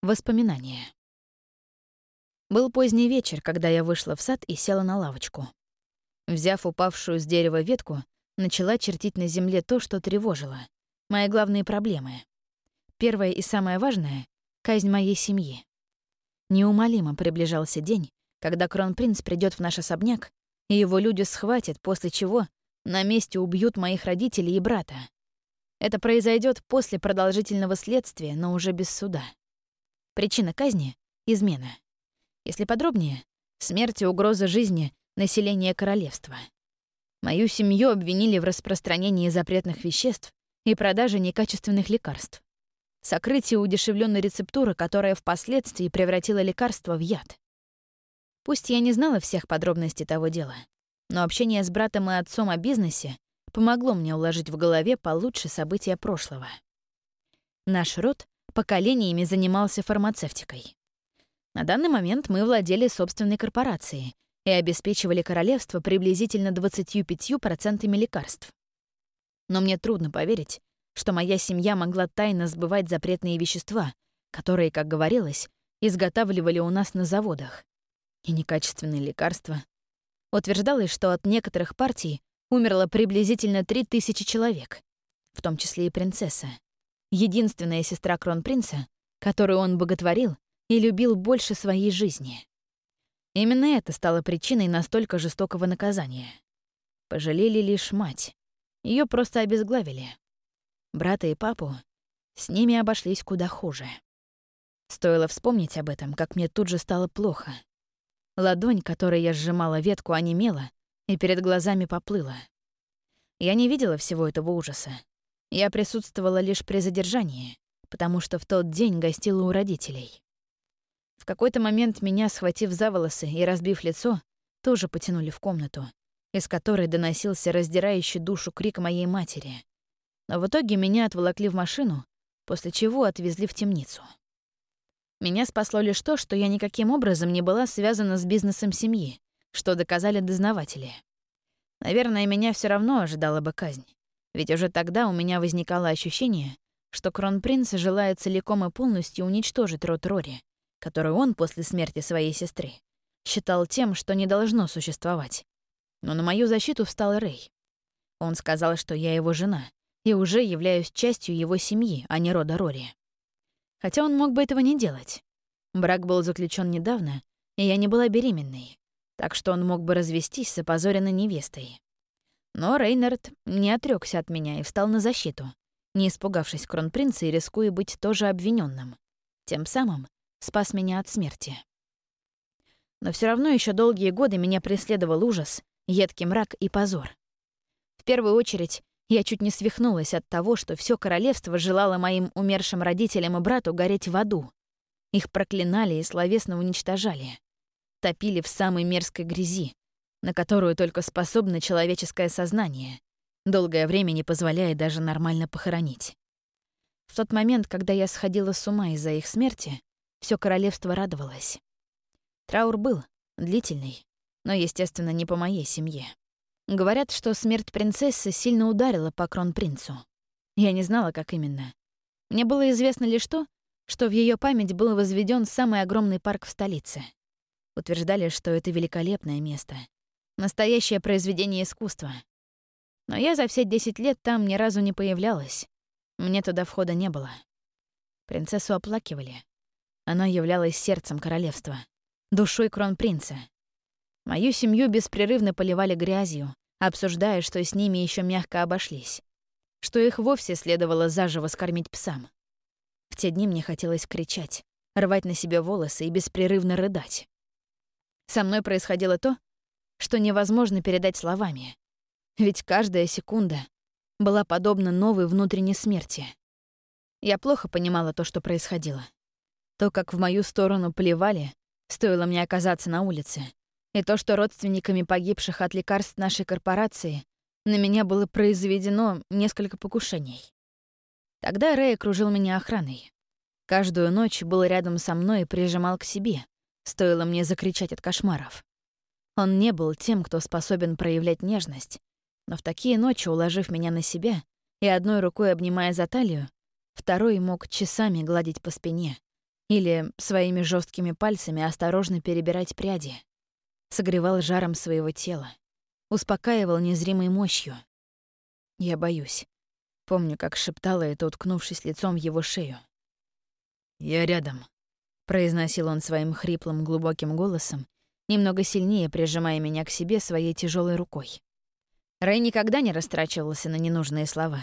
Воспоминания. Был поздний вечер, когда я вышла в сад и села на лавочку. Взяв упавшую с дерева ветку, начала чертить на земле то, что тревожило. Мои главные проблемы. Первое и самое важное — казнь моей семьи. Неумолимо приближался день, когда кронпринц придет в наш особняк, и его люди схватят, после чего на месте убьют моих родителей и брата. Это произойдет после продолжительного следствия, но уже без суда. Причина казни — измена. Если подробнее, смерть и угроза жизни населения королевства. Мою семью обвинили в распространении запретных веществ и продаже некачественных лекарств. Сокрытие удешевленной рецептуры, которая впоследствии превратила лекарство в яд. Пусть я не знала всех подробностей того дела, но общение с братом и отцом о бизнесе помогло мне уложить в голове получше события прошлого. Наш род поколениями занимался фармацевтикой. На данный момент мы владели собственной корпорацией и обеспечивали королевство приблизительно 25% лекарств. Но мне трудно поверить, что моя семья могла тайно сбывать запретные вещества, которые, как говорилось, изготавливали у нас на заводах. И некачественные лекарства. Утверждалось, что от некоторых партий умерло приблизительно 3000 человек, в том числе и принцесса единственная сестра кронпринца, которую он боготворил и любил больше своей жизни. Именно это стало причиной настолько жестокого наказания. Пожалели лишь мать. Ее просто обезглавили. Брата и папу с ними обошлись куда хуже. Стоило вспомнить об этом, как мне тут же стало плохо. Ладонь, которой я сжимала ветку, онемела и перед глазами поплыла. Я не видела всего этого ужаса. Я присутствовала лишь при задержании, потому что в тот день гостила у родителей. В какой-то момент меня, схватив за волосы и разбив лицо, тоже потянули в комнату, из которой доносился раздирающий душу крик моей матери. Но в итоге меня отволокли в машину, после чего отвезли в темницу. Меня спасло лишь то, что я никаким образом не была связана с бизнесом семьи, что доказали дознаватели. Наверное, меня все равно ожидала бы казнь. Ведь уже тогда у меня возникало ощущение, что кронпринц желает целиком и полностью уничтожить род Рори, который он после смерти своей сестры считал тем, что не должно существовать. Но на мою защиту встал Рэй. Он сказал, что я его жена и уже являюсь частью его семьи, а не рода Рори. Хотя он мог бы этого не делать. Брак был заключен недавно, и я не была беременной, так что он мог бы развестись с опозоренной невестой. Но Рейнард не отрекся от меня и встал на защиту, не испугавшись кронпринца и рискуя быть тоже обвиненным. Тем самым спас меня от смерти. Но все равно еще долгие годы меня преследовал ужас, едкий мрак и позор. В первую очередь, я чуть не свихнулась от того, что все королевство желало моим умершим родителям и брату гореть в аду. Их проклинали и словесно уничтожали. Топили в самой мерзкой грязи, на которую только способно человеческое сознание, долгое время не позволяя даже нормально похоронить. В тот момент, когда я сходила с ума из-за их смерти, все королевство радовалось. Траур был длительный, но, естественно, не по моей семье. Говорят, что смерть принцессы сильно ударила по кронпринцу. Я не знала, как именно. Мне было известно лишь то, что в ее память был возведен самый огромный парк в столице. Утверждали, что это великолепное место, Настоящее произведение искусства. Но я за все 10 лет там ни разу не появлялась. Мне туда входа не было. Принцессу оплакивали. Она являлась сердцем королевства, душой кронпринца. Мою семью беспрерывно поливали грязью, обсуждая, что с ними еще мягко обошлись, что их вовсе следовало заживо скормить псам. В те дни мне хотелось кричать, рвать на себе волосы и беспрерывно рыдать. Со мной происходило то, что невозможно передать словами. Ведь каждая секунда была подобна новой внутренней смерти. Я плохо понимала то, что происходило. То, как в мою сторону плевали, стоило мне оказаться на улице, и то, что родственниками погибших от лекарств нашей корпорации на меня было произведено несколько покушений. Тогда Рэй окружил меня охраной. Каждую ночь был рядом со мной и прижимал к себе, стоило мне закричать от кошмаров. Он не был тем, кто способен проявлять нежность, но в такие ночи, уложив меня на себя и одной рукой обнимая за талию, второй мог часами гладить по спине, или своими жесткими пальцами осторожно перебирать пряди. Согревал жаром своего тела, успокаивал незримой мощью. Я боюсь. Помню, как шептала это, уткнувшись лицом в его шею. «Я рядом», — произносил он своим хриплым глубоким голосом, немного сильнее прижимая меня к себе своей тяжелой рукой. Рэй никогда не растрачивался на ненужные слова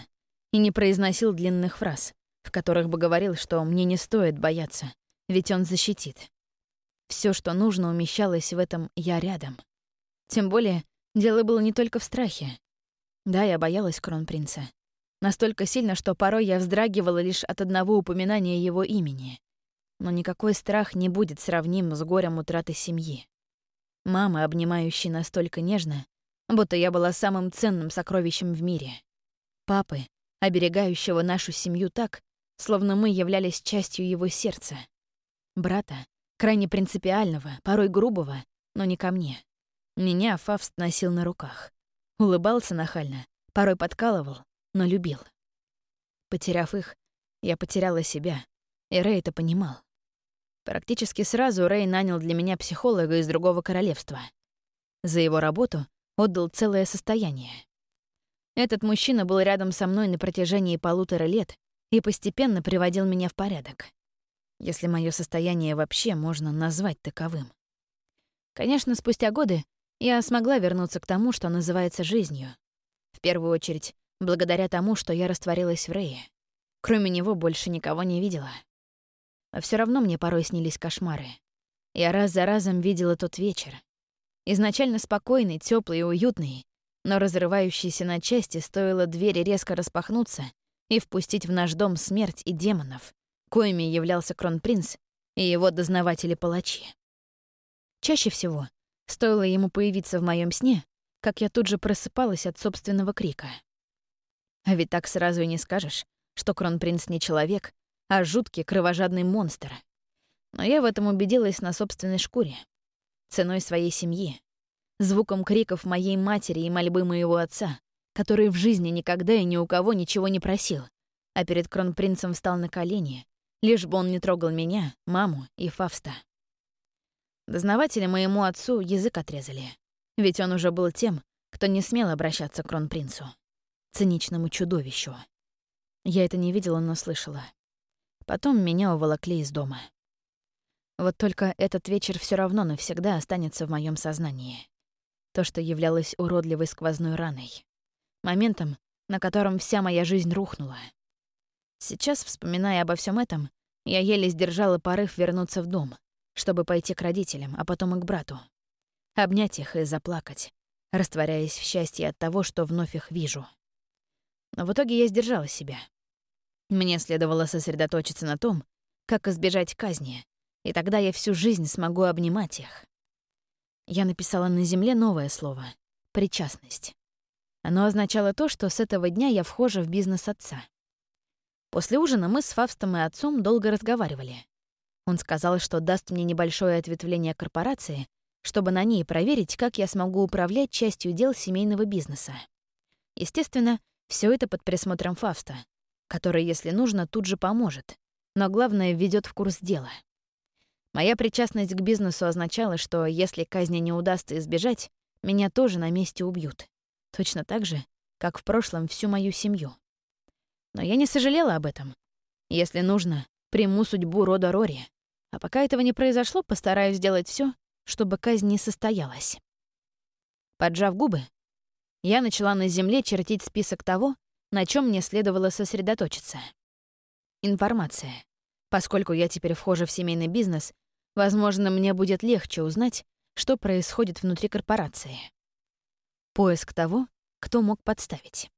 и не произносил длинных фраз, в которых бы говорил, что мне не стоит бояться, ведь он защитит. Все, что нужно, умещалось в этом «я рядом». Тем более, дело было не только в страхе. Да, я боялась кронпринца. Настолько сильно, что порой я вздрагивала лишь от одного упоминания его имени. Но никакой страх не будет сравним с горем утраты семьи. Мамы, обнимающей настолько нежно, будто я была самым ценным сокровищем в мире. Папы, оберегающего нашу семью так, словно мы являлись частью его сердца. Брата, крайне принципиального, порой грубого, но не ко мне. Меня Фавст носил на руках. Улыбался нахально, порой подкалывал, но любил. Потеряв их, я потеряла себя, и Рэй это понимал. Практически сразу Рэй нанял для меня психолога из другого королевства. За его работу отдал целое состояние. Этот мужчина был рядом со мной на протяжении полутора лет и постепенно приводил меня в порядок. Если мое состояние вообще можно назвать таковым. Конечно, спустя годы я смогла вернуться к тому, что называется жизнью. В первую очередь, благодаря тому, что я растворилась в Рее. Кроме него больше никого не видела. А все равно мне порой снились кошмары. Я раз за разом видела тот вечер. Изначально спокойный, теплый и уютный, но разрывающийся на части стоило двери резко распахнуться и впустить в наш дом смерть и демонов, коими являлся кронпринц и его дознаватели-палачи. Чаще всего стоило ему появиться в моем сне, как я тут же просыпалась от собственного крика. А ведь так сразу и не скажешь, что кронпринц не человек, а жуткий кровожадный монстр. Но я в этом убедилась на собственной шкуре. Ценой своей семьи. Звуком криков моей матери и мольбы моего отца, который в жизни никогда и ни у кого ничего не просил, а перед кронпринцем встал на колени, лишь бы он не трогал меня, маму и Фавста. Дознаватели моему отцу язык отрезали, ведь он уже был тем, кто не смел обращаться к кронпринцу, циничному чудовищу. Я это не видела, но слышала. Потом меня уволокли из дома. Вот только этот вечер все равно навсегда останется в моем сознании. То, что являлось уродливой сквозной раной. Моментом, на котором вся моя жизнь рухнула. Сейчас, вспоминая обо всем этом, я еле сдержала порыв вернуться в дом, чтобы пойти к родителям, а потом и к брату. Обнять их и заплакать, растворяясь в счастье от того, что вновь их вижу. Но в итоге я сдержала себя — мне следовало сосредоточиться на том, как избежать казни, и тогда я всю жизнь смогу обнимать их. Я написала на земле новое слово — «причастность». Оно означало то, что с этого дня я вхожа в бизнес отца. После ужина мы с Фавстом и отцом долго разговаривали. Он сказал, что даст мне небольшое ответвление корпорации, чтобы на ней проверить, как я смогу управлять частью дел семейного бизнеса. Естественно, все это под присмотром Фавста, который, если нужно, тут же поможет, но главное, введет в курс дела. Моя причастность к бизнесу означала, что если казни не удастся избежать, меня тоже на месте убьют. Точно так же, как в прошлом всю мою семью. Но я не сожалела об этом. Если нужно, приму судьбу рода Рори. А пока этого не произошло, постараюсь сделать все, чтобы казнь не состоялась. Поджав губы, я начала на земле чертить список того, на чем мне следовало сосредоточиться. Информация. Поскольку я теперь вхожа в семейный бизнес, возможно, мне будет легче узнать, что происходит внутри корпорации. Поиск того, кто мог подставить.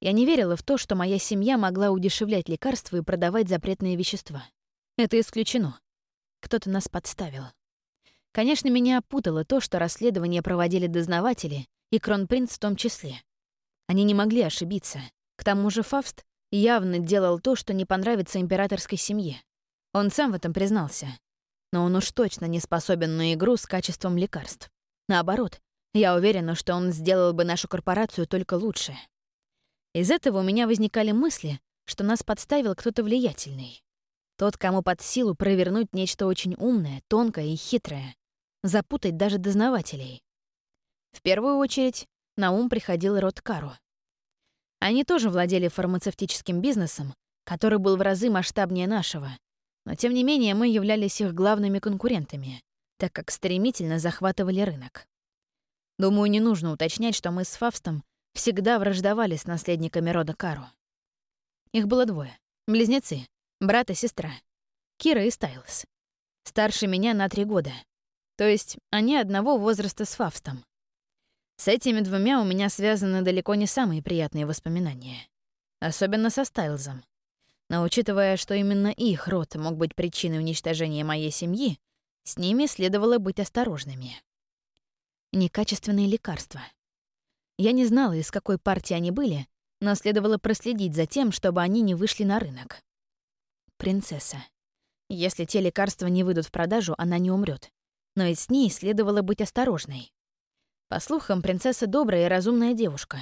Я не верила в то, что моя семья могла удешевлять лекарства и продавать запретные вещества. Это исключено. Кто-то нас подставил. Конечно, меня опутало то, что расследование проводили дознаватели, и кронпринц в том числе. Они не могли ошибиться. К тому же Фавст явно делал то, что не понравится императорской семье. Он сам в этом признался. Но он уж точно не способен на игру с качеством лекарств. Наоборот, я уверена, что он сделал бы нашу корпорацию только лучше. Из этого у меня возникали мысли, что нас подставил кто-то влиятельный. Тот, кому под силу провернуть нечто очень умное, тонкое и хитрое, запутать даже дознавателей. В первую очередь на ум приходил род Кару. Они тоже владели фармацевтическим бизнесом, который был в разы масштабнее нашего, но тем не менее мы являлись их главными конкурентами, так как стремительно захватывали рынок. Думаю, не нужно уточнять, что мы с Фавстом всегда враждовали с наследниками рода Кару. Их было двое — близнецы, брат и сестра, Кира и Стайлс. Старше меня на три года. То есть они одного возраста с Фавстом. С этими двумя у меня связаны далеко не самые приятные воспоминания. Особенно со Стайлзом. Но учитывая, что именно их род мог быть причиной уничтожения моей семьи, с ними следовало быть осторожными. Некачественные лекарства. Я не знала, из какой партии они были, но следовало проследить за тем, чтобы они не вышли на рынок. Принцесса. Если те лекарства не выйдут в продажу, она не умрет. Но и с ней следовало быть осторожной. По слухам, принцесса добрая и разумная девушка.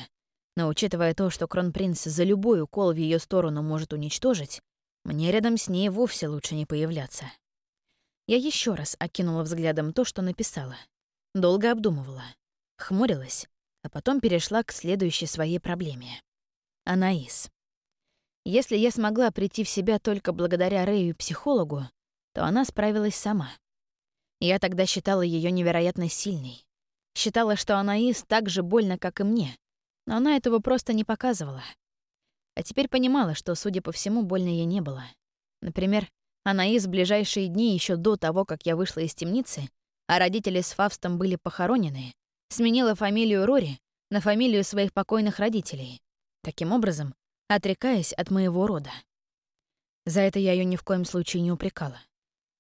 Но учитывая то, что кронпринц за любой укол в ее сторону может уничтожить, мне рядом с ней вовсе лучше не появляться. Я еще раз окинула взглядом то, что написала. Долго обдумывала. Хмурилась, а потом перешла к следующей своей проблеме. Анаис. Если я смогла прийти в себя только благодаря Рэю психологу, то она справилась сама. Я тогда считала ее невероятно сильной. Считала, что Анаис так же больно, как и мне, но она этого просто не показывала. А теперь понимала, что, судя по всему, больно ей не было. Например, Анаис в ближайшие дни еще до того, как я вышла из темницы, а родители с Фавстом были похоронены, сменила фамилию Рори на фамилию своих покойных родителей, таким образом отрекаясь от моего рода. За это я ее ни в коем случае не упрекала.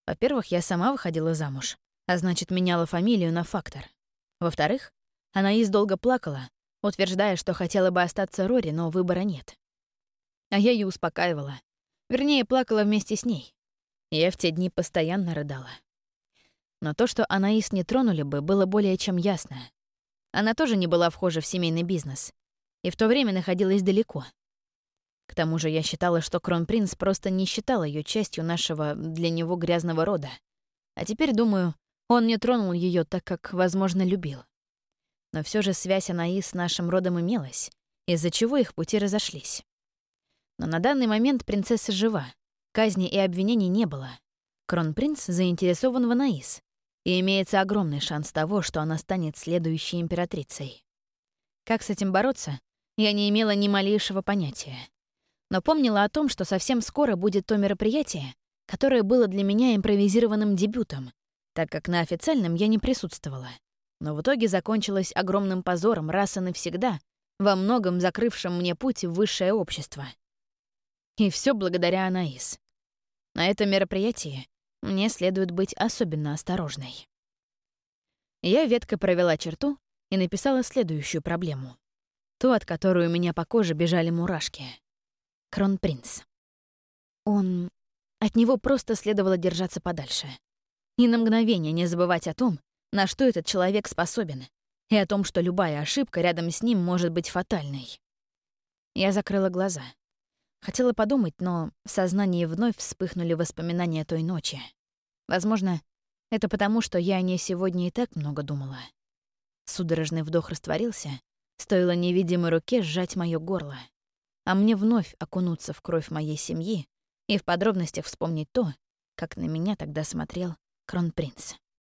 Во-первых, я сама выходила замуж, а значит, меняла фамилию на фактор. Во-вторых, Анаис долго плакала, утверждая, что хотела бы остаться Рори, но выбора нет. А я ее успокаивала. Вернее, плакала вместе с ней. Я в те дни постоянно рыдала. Но то, что Анаис не тронули бы, было более чем ясно. Она тоже не была вхожа в семейный бизнес. И в то время находилась далеко. К тому же я считала, что Кронпринц просто не считал ее частью нашего для него грязного рода. А теперь, думаю, он не тронул ее так, как, возможно, любил. Но все же связь Анаи с нашим родом имелась, из-за чего их пути разошлись. Но на данный момент принцесса жива, казни и обвинений не было. Кронпринц заинтересован в Анаис, и имеется огромный шанс того, что она станет следующей императрицей. Как с этим бороться, я не имела ни малейшего понятия. Но помнила о том, что совсем скоро будет то мероприятие, которое было для меня импровизированным дебютом, так как на официальном я не присутствовала. Но в итоге закончилось огромным позором раз и навсегда, во многом закрывшим мне путь в высшее общество. И все благодаря Анаис. На этом мероприятии мне следует быть особенно осторожной. Я ветко провела черту и написала следующую проблему. Ту, от которой у меня по коже бежали мурашки. Кронпринц. Он... От него просто следовало держаться подальше. Ни на мгновение не забывать о том, на что этот человек способен, и о том, что любая ошибка рядом с ним может быть фатальной. Я закрыла глаза. Хотела подумать, но в сознании вновь вспыхнули воспоминания той ночи. Возможно, это потому, что я о ней сегодня и так много думала. Судорожный вдох растворился, стоило невидимой руке сжать моё горло, а мне вновь окунуться в кровь моей семьи и в подробностях вспомнить то, как на меня тогда смотрел Кронпринц.